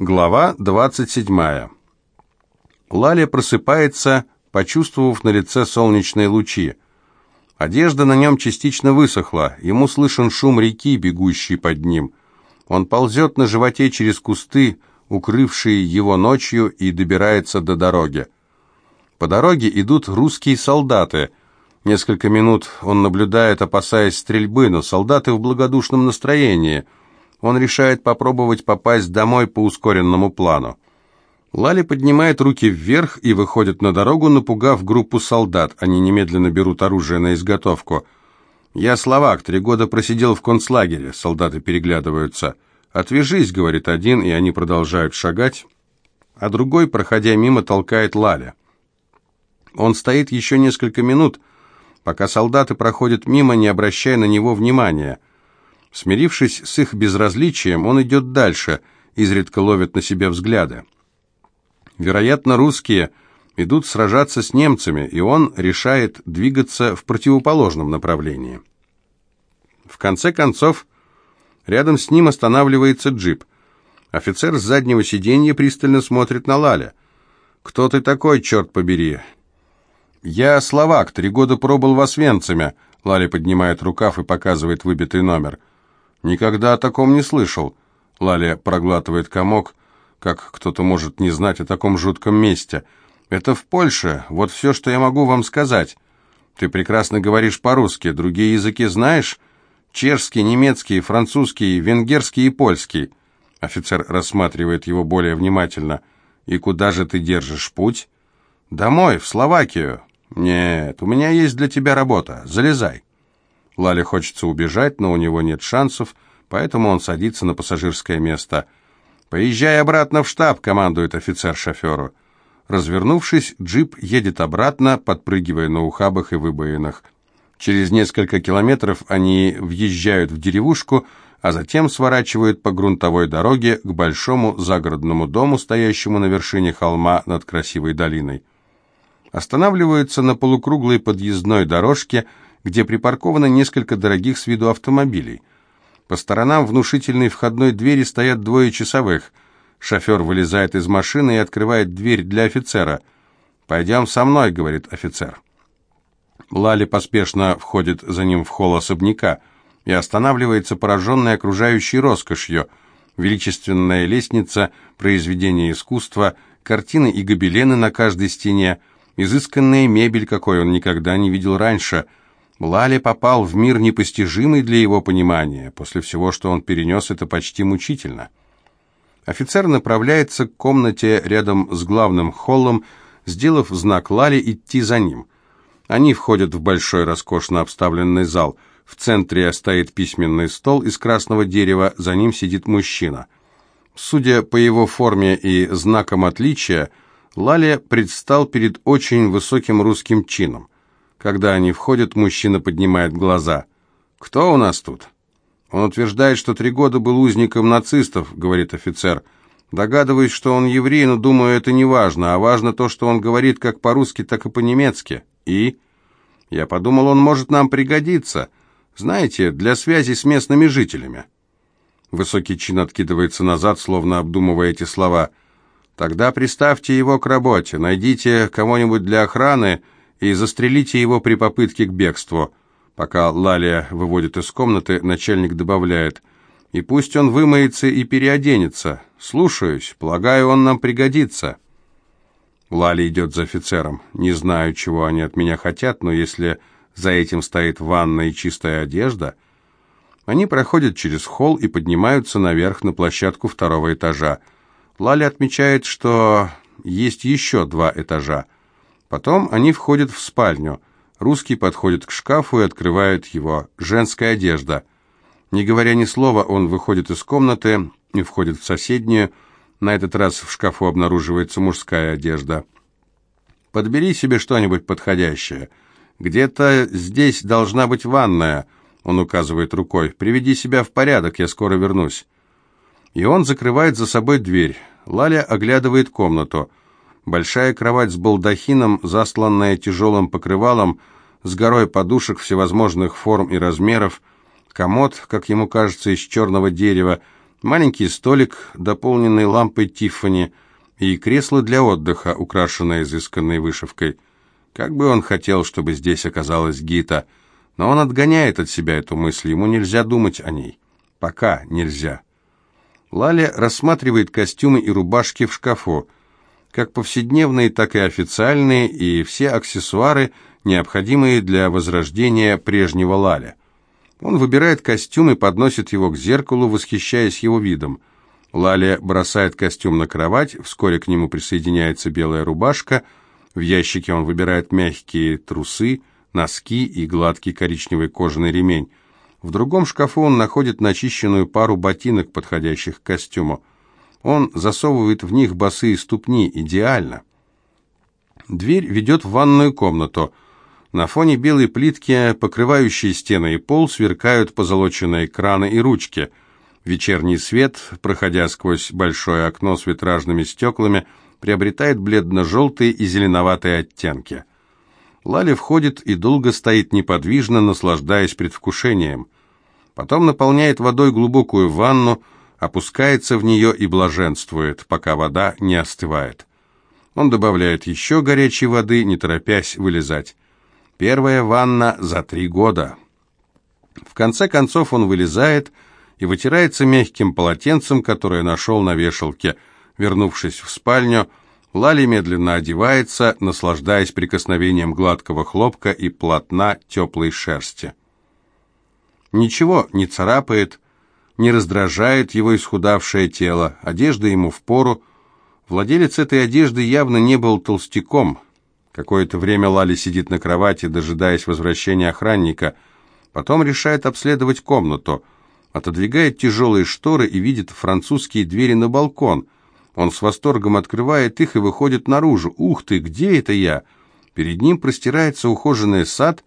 Глава 27. Лаля просыпается, почувствовав на лице солнечные лучи. Одежда на нем частично высохла, ему слышен шум реки, бегущей под ним. Он ползет на животе через кусты, укрывшие его ночью, и добирается до дороги. По дороге идут русские солдаты. Несколько минут он наблюдает, опасаясь стрельбы, но солдаты в благодушном настроении – он решает попробовать попасть домой по ускоренному плану. Лали поднимает руки вверх и выходит на дорогу, напугав группу солдат. Они немедленно берут оружие на изготовку. «Я словак, три года просидел в концлагере», — солдаты переглядываются. «Отвяжись», — говорит один, и они продолжают шагать, а другой, проходя мимо, толкает Лаля. Он стоит еще несколько минут, пока солдаты проходят мимо, не обращая на него внимания. Смирившись с их безразличием, он идет дальше, изредка ловит на себе взгляды. Вероятно, русские идут сражаться с немцами, и он решает двигаться в противоположном направлении. В конце концов, рядом с ним останавливается джип. Офицер с заднего сиденья пристально смотрит на Лаля. «Кто ты такой, черт побери?» «Я словак, три года пробыл в Освенциме», Лаля поднимает рукав и показывает выбитый номер. «Никогда о таком не слышал». Лаля проглатывает комок, как кто-то может не знать о таком жутком месте. «Это в Польше. Вот все, что я могу вам сказать. Ты прекрасно говоришь по-русски. Другие языки знаешь? Чешский, немецкий, французский, венгерский и польский». Офицер рассматривает его более внимательно. «И куда же ты держишь путь?» «Домой, в Словакию». «Нет, у меня есть для тебя работа. Залезай». Лале хочется убежать, но у него нет шансов, поэтому он садится на пассажирское место. «Поезжай обратно в штаб», — командует офицер шоферу. Развернувшись, джип едет обратно, подпрыгивая на ухабах и выбоинах. Через несколько километров они въезжают в деревушку, а затем сворачивают по грунтовой дороге к большому загородному дому, стоящему на вершине холма над красивой долиной. Останавливаются на полукруглой подъездной дорожке, где припарковано несколько дорогих с виду автомобилей. По сторонам внушительной входной двери стоят двое часовых. Шофер вылезает из машины и открывает дверь для офицера. «Пойдем со мной», — говорит офицер. Лали поспешно входит за ним в холл особняка и останавливается, пораженная окружающей роскошью. Величественная лестница, произведение искусства, картины и гобелены на каждой стене, изысканная мебель, какой он никогда не видел раньше — Лали попал в мир непостижимый для его понимания. После всего, что он перенес, это почти мучительно. Офицер направляется к комнате рядом с главным холлом, сделав знак Лали идти за ним. Они входят в большой роскошно обставленный зал. В центре стоит письменный стол из красного дерева, за ним сидит мужчина. Судя по его форме и знакам отличия, Лали предстал перед очень высоким русским чином. Когда они входят, мужчина поднимает глаза. «Кто у нас тут?» «Он утверждает, что три года был узником нацистов», — говорит офицер. «Догадываюсь, что он еврей, но думаю, это не важно, а важно то, что он говорит как по-русски, так и по-немецки. И?» «Я подумал, он может нам пригодиться. Знаете, для связи с местными жителями». Высокий чин откидывается назад, словно обдумывая эти слова. «Тогда приставьте его к работе, найдите кого-нибудь для охраны и застрелите его при попытке к бегству». Пока Лалия выводит из комнаты, начальник добавляет, «И пусть он вымоется и переоденется. Слушаюсь, полагаю, он нам пригодится». Лали идет за офицером. Не знаю, чего они от меня хотят, но если за этим стоит ванна и чистая одежда... Они проходят через холл и поднимаются наверх на площадку второго этажа. Лали отмечает, что есть еще два этажа. Потом они входят в спальню. Русский подходит к шкафу и открывает его. Женская одежда. Не говоря ни слова, он выходит из комнаты и входит в соседнюю. На этот раз в шкафу обнаруживается мужская одежда. «Подбери себе что-нибудь подходящее. Где-то здесь должна быть ванная», — он указывает рукой. «Приведи себя в порядок, я скоро вернусь». И он закрывает за собой дверь. Лаля оглядывает комнату. Большая кровать с балдахином, засланная тяжелым покрывалом, с горой подушек всевозможных форм и размеров, комод, как ему кажется, из черного дерева, маленький столик, дополненный лампой Тиффани, и кресло для отдыха, украшенное изысканной вышивкой. Как бы он хотел, чтобы здесь оказалась Гита, но он отгоняет от себя эту мысль, ему нельзя думать о ней. Пока нельзя. Лаля рассматривает костюмы и рубашки в шкафу, как повседневные, так и официальные, и все аксессуары, необходимые для возрождения прежнего Лаля. Он выбирает костюм и подносит его к зеркалу, восхищаясь его видом. Лаля бросает костюм на кровать, вскоре к нему присоединяется белая рубашка, в ящике он выбирает мягкие трусы, носки и гладкий коричневый кожаный ремень. В другом шкафу он находит начищенную пару ботинок, подходящих к костюму. Он засовывает в них босые ступни, идеально. Дверь ведет в ванную комнату – на фоне белой плитки, покрывающей стены и пол, сверкают позолоченные краны и ручки. Вечерний свет, проходя сквозь большое окно с витражными стеклами, приобретает бледно-желтые и зеленоватые оттенки. Лали входит и долго стоит неподвижно, наслаждаясь предвкушением. Потом наполняет водой глубокую ванну, опускается в нее и блаженствует, пока вода не остывает. Он добавляет еще горячей воды, не торопясь вылезать. Первая ванна за три года. В конце концов он вылезает и вытирается мягким полотенцем, которое нашел на вешалке. Вернувшись в спальню, Лали медленно одевается, наслаждаясь прикосновением гладкого хлопка и полотна теплой шерсти. Ничего не царапает, не раздражает его исхудавшее тело, одежда ему в пору. Владелец этой одежды явно не был толстяком – Какое-то время Лали сидит на кровати, дожидаясь возвращения охранника. Потом решает обследовать комнату. Отодвигает тяжелые шторы и видит французские двери на балкон. Он с восторгом открывает их и выходит наружу. «Ух ты, где это я?» Перед ним простирается ухоженный сад,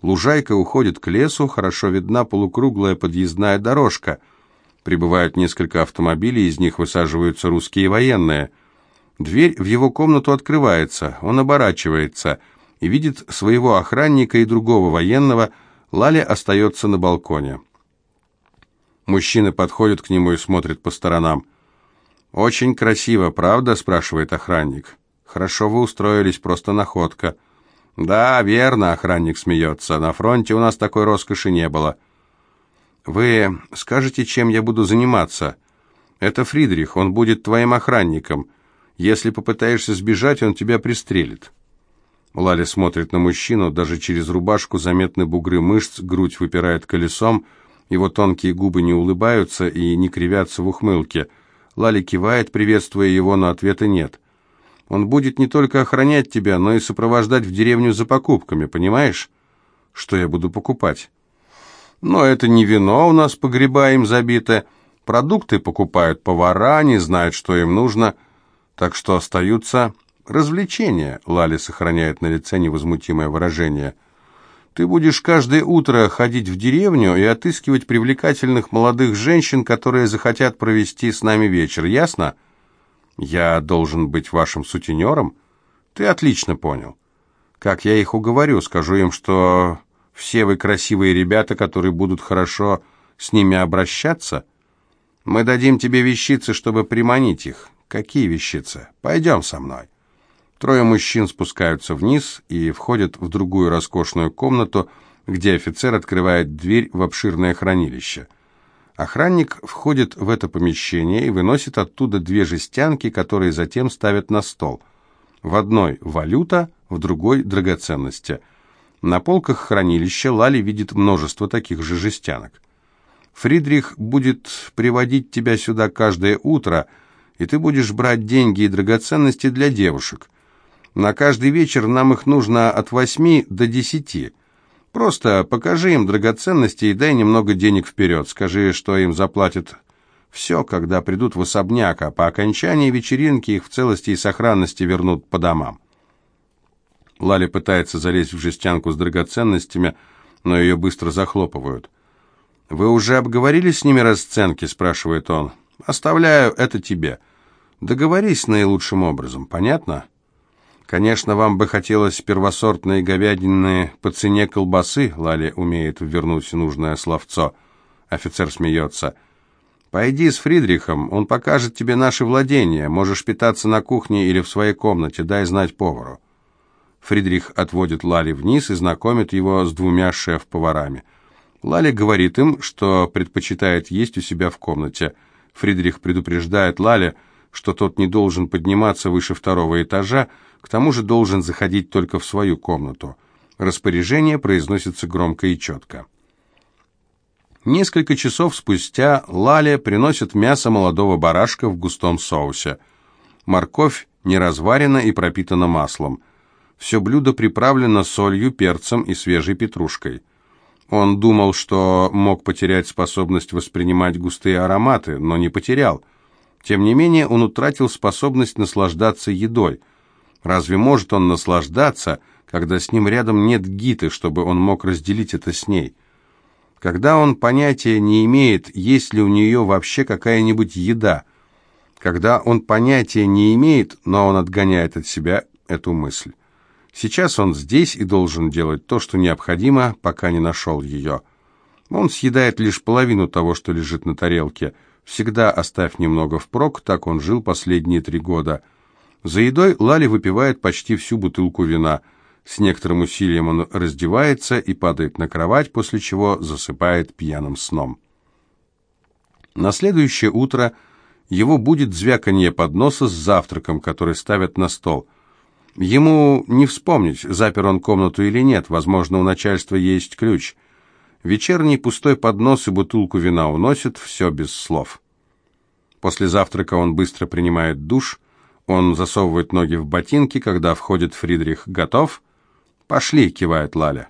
лужайка уходит к лесу, хорошо видна полукруглая подъездная дорожка. Прибывают несколько автомобилей, из них высаживаются русские военные – Дверь в его комнату открывается, он оборачивается и видит своего охранника и другого военного, Лаля остается на балконе. Мужчины подходят к нему и смотрят по сторонам. «Очень красиво, правда?» – спрашивает охранник. «Хорошо вы устроились, просто находка». «Да, верно», – охранник смеется. «На фронте у нас такой роскоши не было». «Вы скажете, чем я буду заниматься?» «Это Фридрих, он будет твоим охранником. Если попытаешься сбежать, он тебя пристрелит». Лали смотрит на мужчину, даже через рубашку заметны бугры мышц, грудь выпирает колесом, его тонкие губы не улыбаются и не кривятся в ухмылке. Лали кивает, приветствуя его, но ответа нет. «Он будет не только охранять тебя, но и сопровождать в деревню за покупками, понимаешь?» «Что я буду покупать?» «Но это не вино у нас погреба им забито. Продукты покупают повара, не знают, что им нужно». Так что остаются развлечения, Лали сохраняет на лице невозмутимое выражение. Ты будешь каждое утро ходить в деревню и отыскивать привлекательных молодых женщин, которые захотят провести с нами вечер, ясно? Я должен быть вашим сутенером? Ты отлично понял. Как я их уговорю, скажу им, что все вы красивые ребята, которые будут хорошо с ними обращаться. Мы дадим тебе вещицы, чтобы приманить их. «Какие вещицы? Пойдем со мной». Трое мужчин спускаются вниз и входят в другую роскошную комнату, где офицер открывает дверь в обширное хранилище. Охранник входит в это помещение и выносит оттуда две жестянки, которые затем ставят на стол. В одной валюта, в другой драгоценности. На полках хранилища Лали видит множество таких же жестянок. Фридрих будет приводить тебя сюда каждое утро – и ты будешь брать деньги и драгоценности для девушек. На каждый вечер нам их нужно от восьми до десяти. Просто покажи им драгоценности и дай немного денег вперед. Скажи, что им заплатят все, когда придут в особняк, а по окончании вечеринки их в целости и сохранности вернут по домам. Лали пытается залезть в жестянку с драгоценностями, но ее быстро захлопывают. «Вы уже обговорили с ними расценки?» – спрашивает он. Оставляю это тебе. Договорись наилучшим образом, понятно? Конечно, вам бы хотелось первосортные говядины по цене колбасы, Лали умеет вернуть нужное словцо. Офицер смеется. Пойди с Фридрихом, он покажет тебе наши владения. Можешь питаться на кухне или в своей комнате, дай знать повару». Фридрих отводит Лали вниз и знакомит его с двумя шеф-поварами. Лали говорит им, что предпочитает есть у себя в комнате. Фридрих предупреждает Лали, что тот не должен подниматься выше второго этажа, к тому же должен заходить только в свою комнату. Распоряжение произносится громко и четко. Несколько часов спустя Лаля приносит мясо молодого барашка в густом соусе. Морковь не разварена и пропитана маслом. Все блюдо приправлено солью, перцем и свежей петрушкой. Он думал, что мог потерять способность воспринимать густые ароматы, но не потерял. Тем не менее, он утратил способность наслаждаться едой. Разве может он наслаждаться, когда с ним рядом нет Гиты, чтобы он мог разделить это с ней? Когда он понятия не имеет, есть ли у нее вообще какая-нибудь еда? Когда он понятия не имеет, но он отгоняет от себя эту мысль. Сейчас он здесь и должен делать то, что необходимо, пока не нашел ее. Он съедает лишь половину того, что лежит на тарелке. Всегда оставь немного впрок, так он жил последние три года. За едой Лали выпивает почти всю бутылку вина. С некоторым усилием он раздевается и падает на кровать, после чего засыпает пьяным сном. На следующее утро его будет звяканье подноса с завтраком, который ставят на стол – Ему не вспомнить, запер он комнату или нет, возможно, у начальства есть ключ. Вечерний пустой поднос и бутылку вина уносит, все без слов. После завтрака он быстро принимает душ, он засовывает ноги в ботинки, когда входит Фридрих. «Готов?» «Пошли», — кивает Лаля.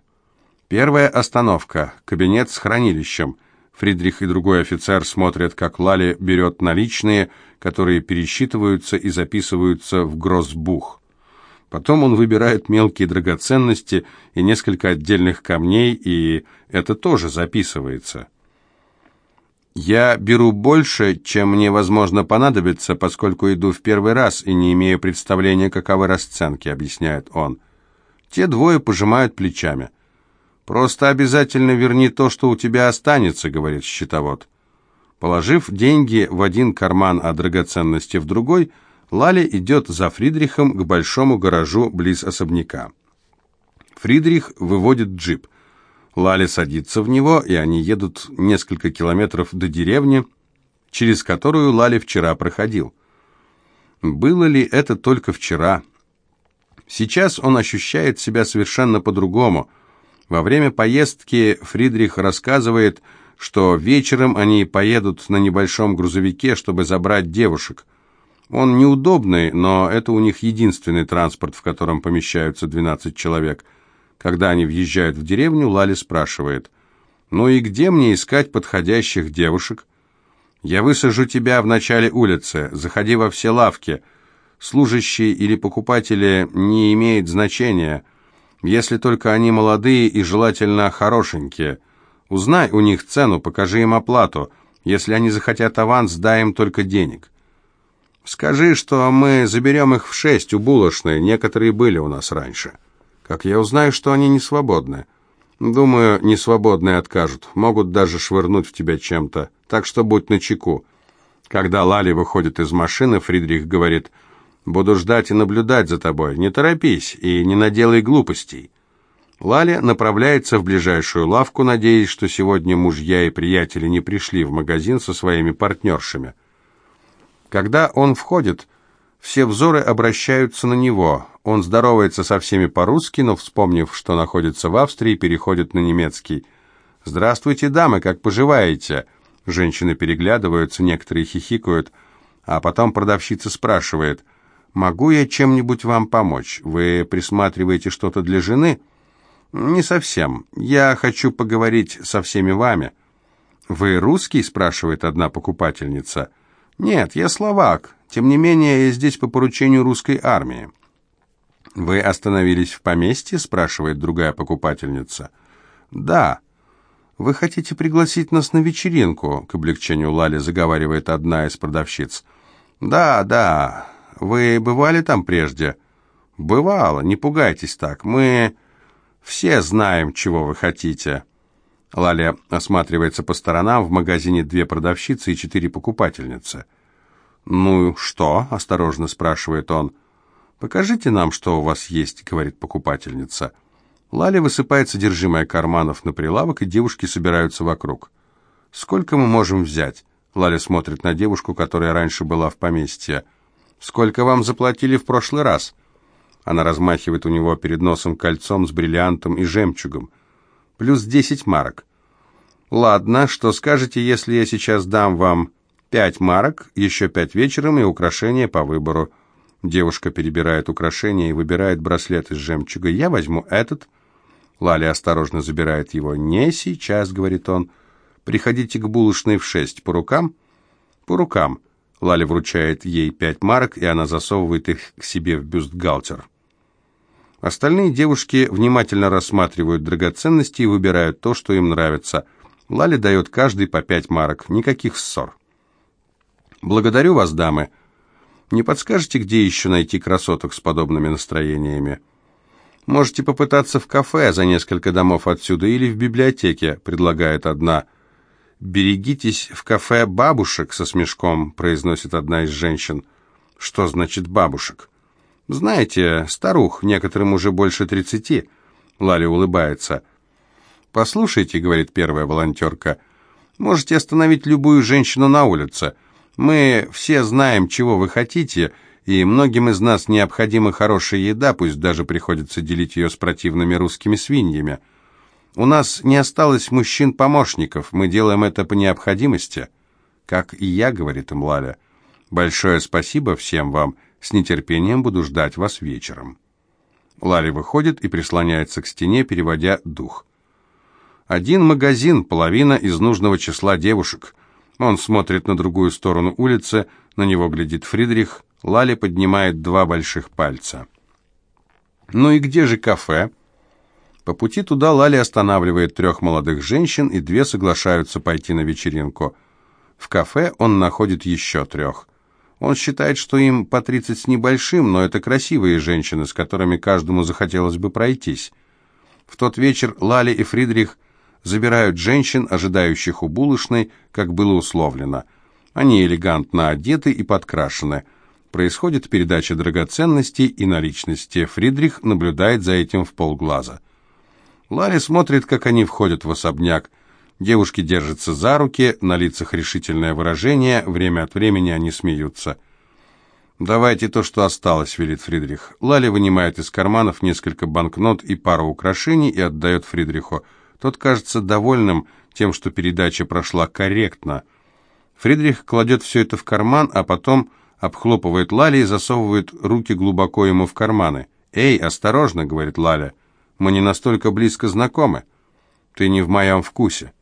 Первая остановка — кабинет с хранилищем. Фридрих и другой офицер смотрят, как Лали берет наличные, которые пересчитываются и записываются в гроссбух. Потом он выбирает мелкие драгоценности и несколько отдельных камней, и это тоже записывается. «Я беру больше, чем мне, возможно, понадобится, поскольку иду в первый раз и не имею представления, каковы расценки», — объясняет он. Те двое пожимают плечами. «Просто обязательно верни то, что у тебя останется», — говорит счетовод. Положив деньги в один карман, а драгоценности в другой — Лали идет за Фридрихом к большому гаражу близ особняка. Фридрих выводит джип. Лали садится в него, и они едут несколько километров до деревни, через которую Лали вчера проходил. Было ли это только вчера? Сейчас он ощущает себя совершенно по-другому. Во время поездки Фридрих рассказывает, что вечером они поедут на небольшом грузовике, чтобы забрать девушек – он неудобный, но это у них единственный транспорт, в котором помещаются 12 человек. Когда они въезжают в деревню, Лали спрашивает, «Ну и где мне искать подходящих девушек?» «Я высажу тебя в начале улицы, заходи во все лавки. Служащие или покупатели не имеет значения, если только они молодые и желательно хорошенькие. Узнай у них цену, покажи им оплату. Если они захотят аванс, дай им только денег». Скажи, что мы заберем их в шесть у булочной, некоторые были у нас раньше. Как я узнаю, что они не свободны? Думаю, не свободные откажут, могут даже швырнуть в тебя чем-то, так что будь начеку. Когда Лали выходит из машины, Фридрих говорит, «Буду ждать и наблюдать за тобой, не торопись и не наделай глупостей». Лали направляется в ближайшую лавку, надеясь, что сегодня мужья и приятели не пришли в магазин со своими партнершами. Когда он входит, все взоры обращаются на него. Он здоровается со всеми по-русски, но, вспомнив, что находится в Австрии, переходит на немецкий. «Здравствуйте, дамы, как поживаете?» Женщины переглядываются, некоторые хихикают, а потом продавщица спрашивает, «Могу я чем-нибудь вам помочь? Вы присматриваете что-то для жены?» «Не совсем. Я хочу поговорить со всеми вами». «Вы русский?» – спрашивает одна покупательница. «Нет, я словак. Тем не менее, я здесь по поручению русской армии». «Вы остановились в поместье?» – спрашивает другая покупательница. «Да». «Вы хотите пригласить нас на вечеринку?» – к облегчению Лали заговаривает одна из продавщиц. «Да, да. Вы бывали там прежде?» «Бывало. Не пугайтесь так. Мы все знаем, чего вы хотите». Лаля осматривается по сторонам, в магазине две продавщицы и четыре покупательницы. «Ну что?» – осторожно спрашивает он. «Покажите нам, что у вас есть», – говорит покупательница. Лаля высыпает содержимое карманов на прилавок, и девушки собираются вокруг. «Сколько мы можем взять?» Лаля смотрит на девушку, которая раньше была в поместье. «Сколько вам заплатили в прошлый раз?» Она размахивает у него перед носом кольцом с бриллиантом и жемчугом. «Плюс десять марок». «Ладно, что скажете, если я сейчас дам вам Пять марок, еще пять вечером и украшения по выбору. Девушка перебирает украшения и выбирает браслет из жемчуга. Я возьму этот. Лаля осторожно забирает его. «Не сейчас», — говорит он. «Приходите к булочной в шесть. По рукам?» «По рукам». Лаля вручает ей пять марок, и она засовывает их к себе в бюстгальтер. Остальные девушки внимательно рассматривают драгоценности и выбирают то, что им нравится. Лаля дает каждый по пять марок. Никаких ссор. «Благодарю вас, дамы. Не подскажете, где еще найти красоток с подобными настроениями?» «Можете попытаться в кафе за несколько домов отсюда или в библиотеке», — предлагает одна. «Берегитесь в кафе бабушек со смешком», — произносит одна из женщин. «Что значит бабушек?» «Знаете, старух, некоторым уже больше тридцати». Лаля улыбается. «Послушайте», — говорит первая волонтерка, — «можете остановить любую женщину на улице». Мы все знаем, чего вы хотите, и многим из нас необходима хорошая еда, пусть даже приходится делить ее с противными русскими свиньями. У нас не осталось мужчин-помощников, мы делаем это по необходимости. Как и я, говорит им Лаля. Большое спасибо всем вам, с нетерпением буду ждать вас вечером. Лаля выходит и прислоняется к стене, переводя дух. Один магазин, половина из нужного числа девушек – он смотрит на другую сторону улицы, на него глядит Фридрих, Лали поднимает два больших пальца. «Ну и где же кафе?» По пути туда Лали останавливает трех молодых женщин, и две соглашаются пойти на вечеринку. В кафе он находит еще трех. Он считает, что им по тридцать с небольшим, но это красивые женщины, с которыми каждому захотелось бы пройтись. В тот вечер Лали и Фридрих забирают женщин, ожидающих у булочной, как было условлено. Они элегантно одеты и подкрашены. Происходит передача драгоценностей и наличности. Фридрих наблюдает за этим в полглаза. Ларри смотрит, как они входят в особняк. Девушки держатся за руки, на лицах решительное выражение, время от времени они смеются. «Давайте то, что осталось», — велит Фридрих. Лали вынимает из карманов несколько банкнот и пару украшений и отдает Фридриху. Тот кажется довольным тем, что передача прошла корректно. Фридрих кладет все это в карман, а потом обхлопывает Лали и засовывает руки глубоко ему в карманы. «Эй, осторожно», — говорит Лаля, — «мы не настолько близко знакомы. Ты не в моем вкусе».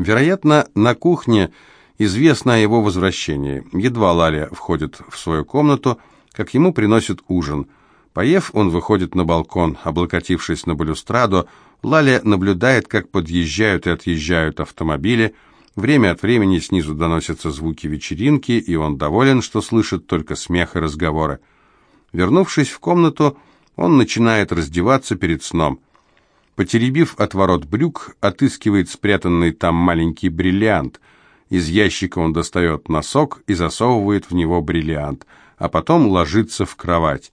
Вероятно, на кухне известно о его возвращении. Едва Лаля входит в свою комнату, как ему приносят ужин. Поев, он выходит на балкон, облокотившись на балюстраду, Лаля наблюдает, как подъезжают и отъезжают автомобили. Время от времени снизу доносятся звуки вечеринки, и он доволен, что слышит только смех и разговоры. Вернувшись в комнату, он начинает раздеваться перед сном. Потеребив отворот брюк, отыскивает спрятанный там маленький бриллиант. Из ящика он достает носок и засовывает в него бриллиант, а потом ложится в кровать.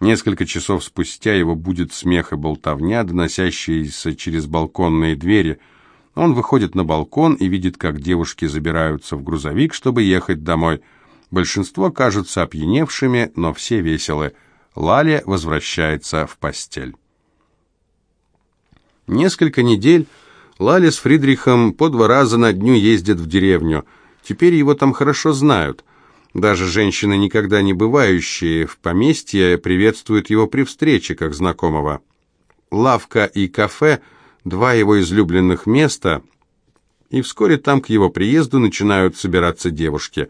Несколько часов спустя его будет смех и болтовня, доносящиеся через балконные двери. Он выходит на балкон и видит, как девушки забираются в грузовик, чтобы ехать домой. Большинство кажутся опьяневшими, но все веселы. Лаля возвращается в постель. Несколько недель Лаля с Фридрихом по два раза на дню ездят в деревню. Теперь его там хорошо знают. Даже женщины, никогда не бывающие в поместье, приветствуют его при встрече, как знакомого. Лавка и кафе – два его излюбленных места, и вскоре там к его приезду начинают собираться девушки.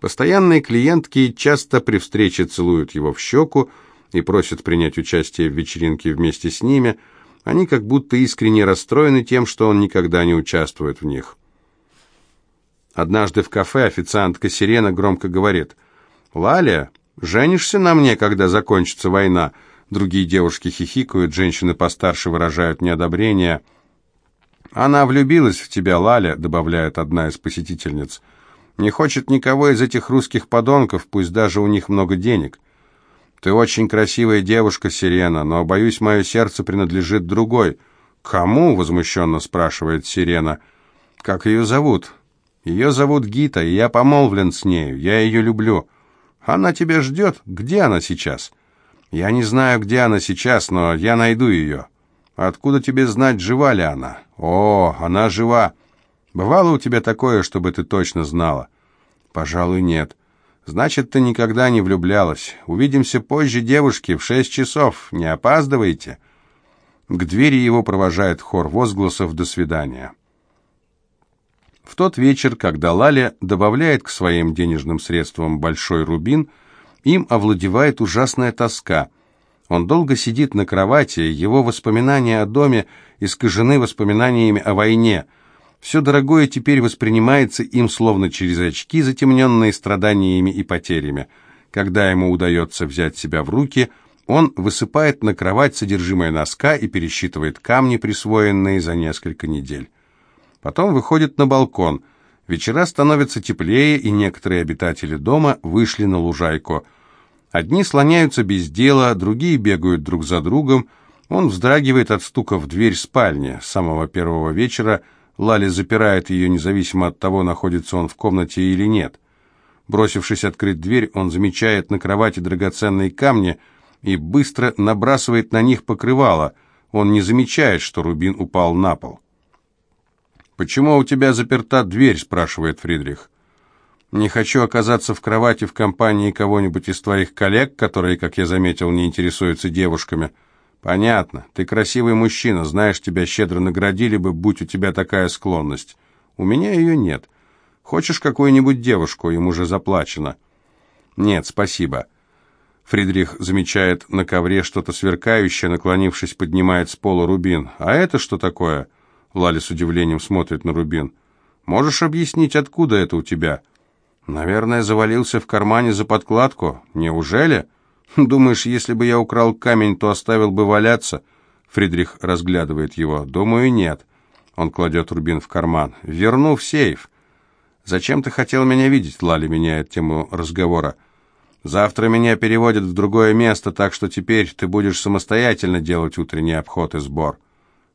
Постоянные клиентки часто при встрече целуют его в щеку и просят принять участие в вечеринке вместе с ними. Они как будто искренне расстроены тем, что он никогда не участвует в них. Однажды в кафе официантка Сирена громко говорит «Лаля, женишься на мне, когда закончится война?» Другие девушки хихикают, женщины постарше выражают неодобрение. «Она влюбилась в тебя, Лаля», — добавляет одна из посетительниц. «Не хочет никого из этих русских подонков, пусть даже у них много денег». «Ты очень красивая девушка, Сирена, но, боюсь, мое сердце принадлежит другой». «Кому?» — возмущенно спрашивает Сирена. «Как ее зовут?» «Ее зовут Гита, и я помолвлен с нею. Я ее люблю». «Она тебя ждет? Где она сейчас?» «Я не знаю, где она сейчас, но я найду ее». «Откуда тебе знать, жива ли она?» «О, она жива. Бывало у тебя такое, чтобы ты точно знала?» «Пожалуй, нет. Значит, ты никогда не влюблялась. Увидимся позже, девушки, в шесть часов. Не опаздывайте». К двери его провожает хор возгласов «До свидания». В тот вечер, когда Лаля добавляет к своим денежным средствам большой рубин, им овладевает ужасная тоска. Он долго сидит на кровати, его воспоминания о доме искажены воспоминаниями о войне. Все дорогое теперь воспринимается им словно через очки, затемненные страданиями и потерями. Когда ему удается взять себя в руки – он высыпает на кровать содержимое носка и пересчитывает камни, присвоенные за несколько недель. Потом выходит на балкон. Вечера становятся теплее, и некоторые обитатели дома вышли на лужайку. Одни слоняются без дела, другие бегают друг за другом. Он вздрагивает от стука в дверь спальни. С самого первого вечера Лали запирает ее, независимо от того, находится он в комнате или нет. Бросившись открыть дверь, он замечает на кровати драгоценные камни – и быстро набрасывает на них покрывало. Он не замечает, что рубин упал на пол. «Почему у тебя заперта дверь?» – спрашивает Фридрих. «Не хочу оказаться в кровати в компании кого-нибудь из твоих коллег, которые, как я заметил, не интересуются девушками». «Понятно. Ты красивый мужчина, знаешь, тебя щедро наградили бы, будь у тебя такая склонность. У меня ее нет. Хочешь какую-нибудь девушку, им уже заплачено». «Нет, спасибо». Фридрих замечает на ковре что-то сверкающее, наклонившись, поднимает с пола рубин. «А это что такое?» Лали с удивлением смотрит на рубин. «Можешь объяснить, откуда это у тебя?» «Наверное, завалился в кармане за подкладку. Неужели?» «Думаешь, если бы я украл камень, то оставил бы валяться?» Фридрих разглядывает его. «Думаю, нет». Он кладет рубин в карман. «Верну в сейф». «Зачем ты хотел меня видеть?» Лали меняет тему разговора. Завтра меня переводят в другое место, так что теперь ты будешь самостоятельно делать утренний обход и сбор.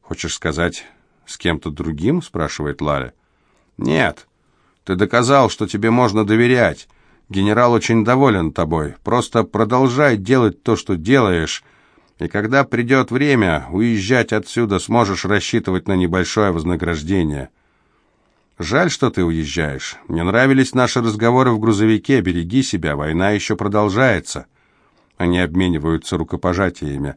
Хочешь сказать, с кем-то другим? спрашивает Лаля. Нет. Ты доказал, что тебе можно доверять. Генерал очень доволен тобой. Просто продолжай делать то, что делаешь, и когда придет время, уезжать отсюда сможешь рассчитывать на небольшое вознаграждение. «Жаль, что ты уезжаешь. Мне нравились наши разговоры в грузовике. Береги себя, война еще продолжается». Они обмениваются рукопожатиями.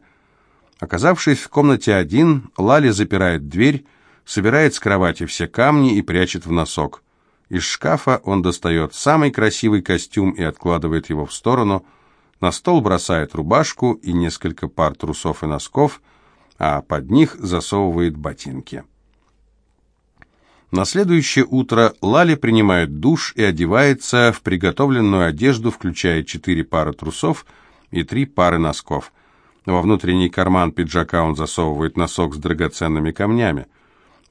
Оказавшись в комнате один, Лали запирает дверь, собирает с кровати все камни и прячет в носок. Из шкафа он достает самый красивый костюм и откладывает его в сторону. На стол бросает рубашку и несколько пар трусов и носков, а под них засовывает ботинки. На следующее утро Лали принимает душ и одевается в приготовленную одежду, включая четыре пары трусов и три пары носков. Во внутренний карман пиджака он засовывает носок с драгоценными камнями.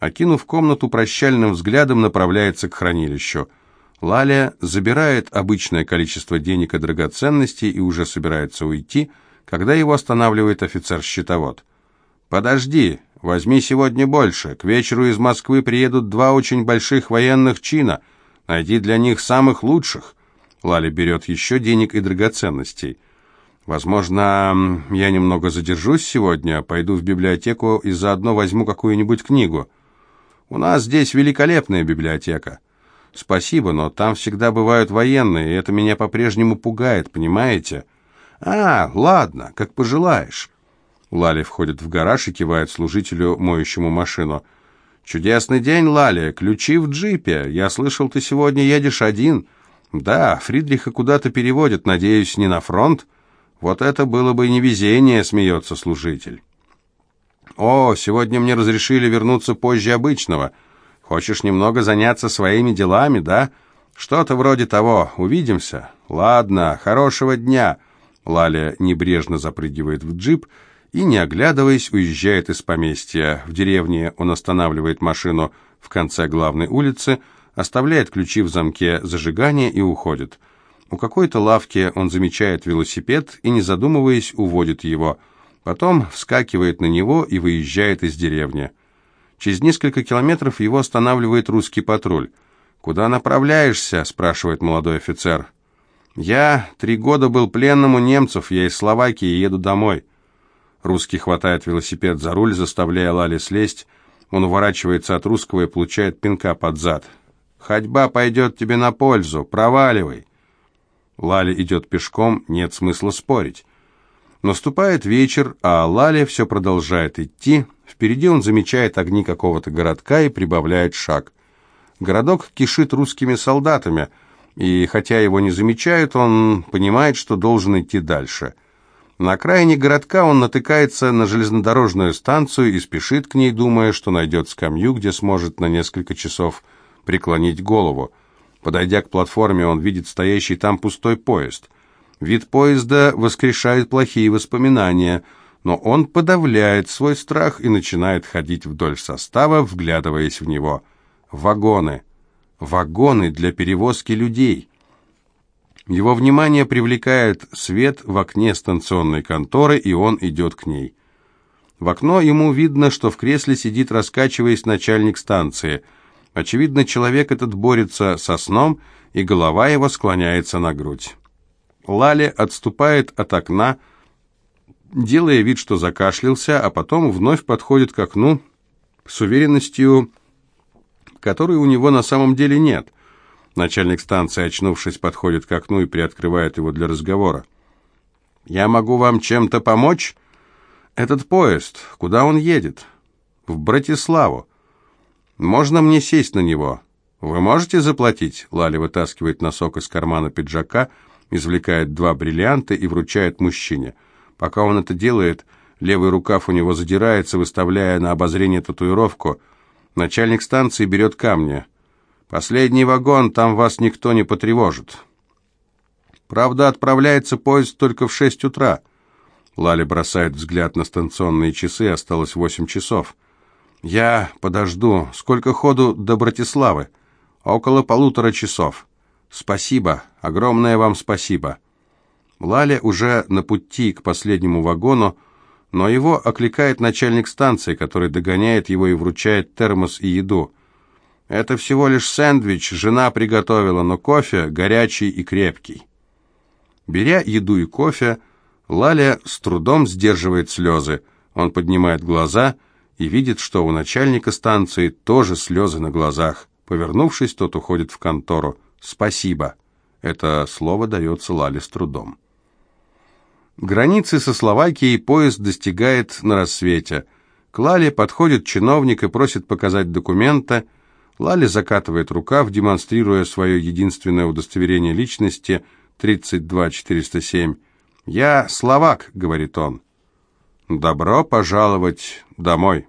Окинув комнату прощальным взглядом, направляется к хранилищу. Лаля забирает обычное количество денег и драгоценностей и уже собирается уйти, когда его останавливает офицер-счетовод. «Подожди, возьми сегодня больше. К вечеру из Москвы приедут два очень больших военных чина. Найди для них самых лучших». Лаля берет еще денег и драгоценностей. «Возможно, я немного задержусь сегодня, пойду в библиотеку и заодно возьму какую-нибудь книгу. У нас здесь великолепная библиотека». «Спасибо, но там всегда бывают военные, и это меня по-прежнему пугает, понимаете?» «А, ладно, как пожелаешь». Лали входит в гараж и кивает служителю, моющему машину. «Чудесный день, Лали. Ключи в джипе. Я слышал, ты сегодня едешь один». «Да, Фридриха куда-то переводят, надеюсь, не на фронт». «Вот это было бы невезение», — смеется служитель. «О, сегодня мне разрешили вернуться позже обычного. Хочешь немного заняться своими делами, да? Что-то вроде того. Увидимся. Ладно, хорошего дня». Лаля небрежно запрыгивает в джип и, не оглядываясь, уезжает из поместья. В деревне он останавливает машину в конце главной улицы, оставляет ключи в замке зажигания и уходит. У какой-то лавки он замечает велосипед и, не задумываясь, уводит его. Потом вскакивает на него и выезжает из деревни. Через несколько километров его останавливает русский патруль. «Куда направляешься?» – спрашивает молодой офицер. «Я три года был пленным у немцев, я из Словакии, еду домой». Русский хватает велосипед за руль, заставляя Лали слезть. Он уворачивается от русского и получает пинка под зад. «Ходьба пойдет тебе на пользу, проваливай!» Лали идет пешком, нет смысла спорить. Наступает вечер, а Лали все продолжает идти. Впереди он замечает огни какого-то городка и прибавляет шаг. Городок кишит русскими солдатами, и хотя его не замечают, он понимает, что должен идти дальше. На окраине городка он натыкается на железнодорожную станцию и спешит к ней, думая, что найдет скамью, где сможет на несколько часов преклонить голову. Подойдя к платформе, он видит стоящий там пустой поезд. Вид поезда воскрешает плохие воспоминания, но он подавляет свой страх и начинает ходить вдоль состава, вглядываясь в него. Вагоны. Вагоны для перевозки людей. Его внимание привлекает свет в окне станционной конторы, и он идет к ней. В окно ему видно, что в кресле сидит, раскачиваясь, начальник станции – Очевидно, человек этот борется со сном, и голова его склоняется на грудь. Лали отступает от окна, делая вид, что закашлялся, а потом вновь подходит к окну с уверенностью, которой у него на самом деле нет. Начальник станции, очнувшись, подходит к окну и приоткрывает его для разговора. «Я могу вам чем-то помочь?» «Этот поезд, куда он едет?» «В Братиславу. «Можно мне сесть на него?» «Вы можете заплатить?» Лали вытаскивает носок из кармана пиджака, извлекает два бриллианта и вручает мужчине. Пока он это делает, левый рукав у него задирается, выставляя на обозрение татуировку. Начальник станции берет камни. «Последний вагон, там вас никто не потревожит». Правда, отправляется поезд только в шесть утра. Лали бросает взгляд на станционные часы, осталось восемь часов. «Я подожду. Сколько ходу до Братиславы?» «Около полутора часов». «Спасибо. Огромное вам спасибо». Лаля уже на пути к последнему вагону, но его окликает начальник станции, который догоняет его и вручает термос и еду. «Это всего лишь сэндвич, жена приготовила, но кофе горячий и крепкий». Беря еду и кофе, Лаля с трудом сдерживает слезы. Он поднимает глаза — и видит, что у начальника станции тоже слезы на глазах. Повернувшись, тот уходит в контору. «Спасибо». Это слово дается Лале с трудом. Границы со Словакией поезд достигает на рассвете. К Лале подходит чиновник и просит показать документы. Лале закатывает рукав, демонстрируя свое единственное удостоверение личности 32407. «Я словак», — говорит он. «Добро пожаловать домой».